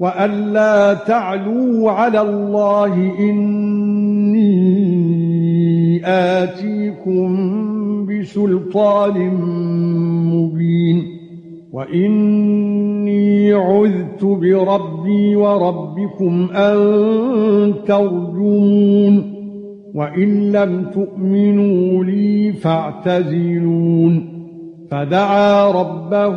وَأَلَّا تَعْلُوا عَلَى اللَّهِ إِنِّي آتِيكُم بِسُلْطَانٍ مُبِينٍ وَإِنِّي عُذْتُ بِرَبِّي وَرَبِّكُمْ أَن تَرْجُمُونِ وَإِن لَّمْ تُؤْمِنُوا لِي فَاعْتَزِلُونِ فَدَعَا رَبَّهُ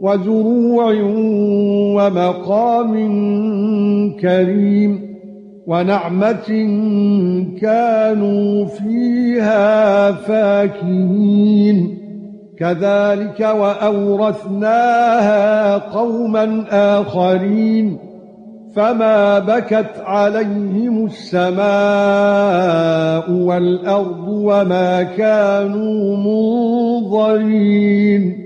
وَزُرُوعٍ وَمَقَامٍ كَرِيمٍ وَنَعْمَةٍ كَانُوا فِيهَا فَاكِهِينَ. كَذَلِكَ وَأَوْرَثْنَاهَا قَوْمًا آخَرِينَ. فما بكت عليهم السماء والأرض وما كانوا منظرين.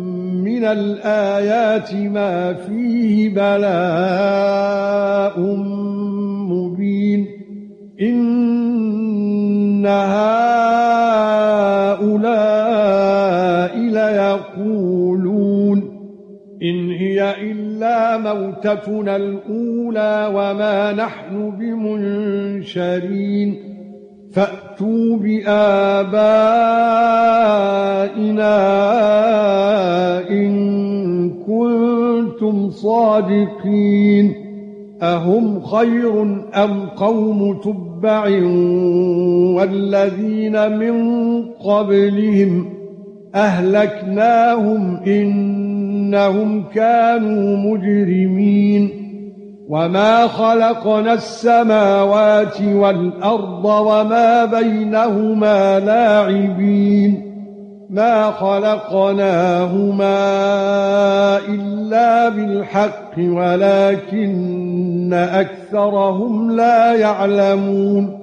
مِنَ الْآيَاتِ مَا فِيهِ بَلَاءٌ مُبِينٌ. إِنَّ هَؤُلَاءِ لَيَقُولُونَ إِنْ هِيَ إِلَّا مَوْتَتُنَا الْأُولَى وَمَا نَحْنُ بِمُنشَرِينَ. فَأْتُوا بِآبَائِنَا كُنتُمْ صَادِقِينَ أَهُمْ خَيْرٌ أَمْ قَوْمُ تُبَّعٍ وَالَّذِينَ مِن قَبْلِهِمْ أَهْلَكْنَاهُمْ إِنَّ إنهم كانوا مجرمين وما خلقنا السماوات والأرض وما بينهما لاعبين ما خلقناهما إلا بالحق ولكن أكثرهم لا يعلمون.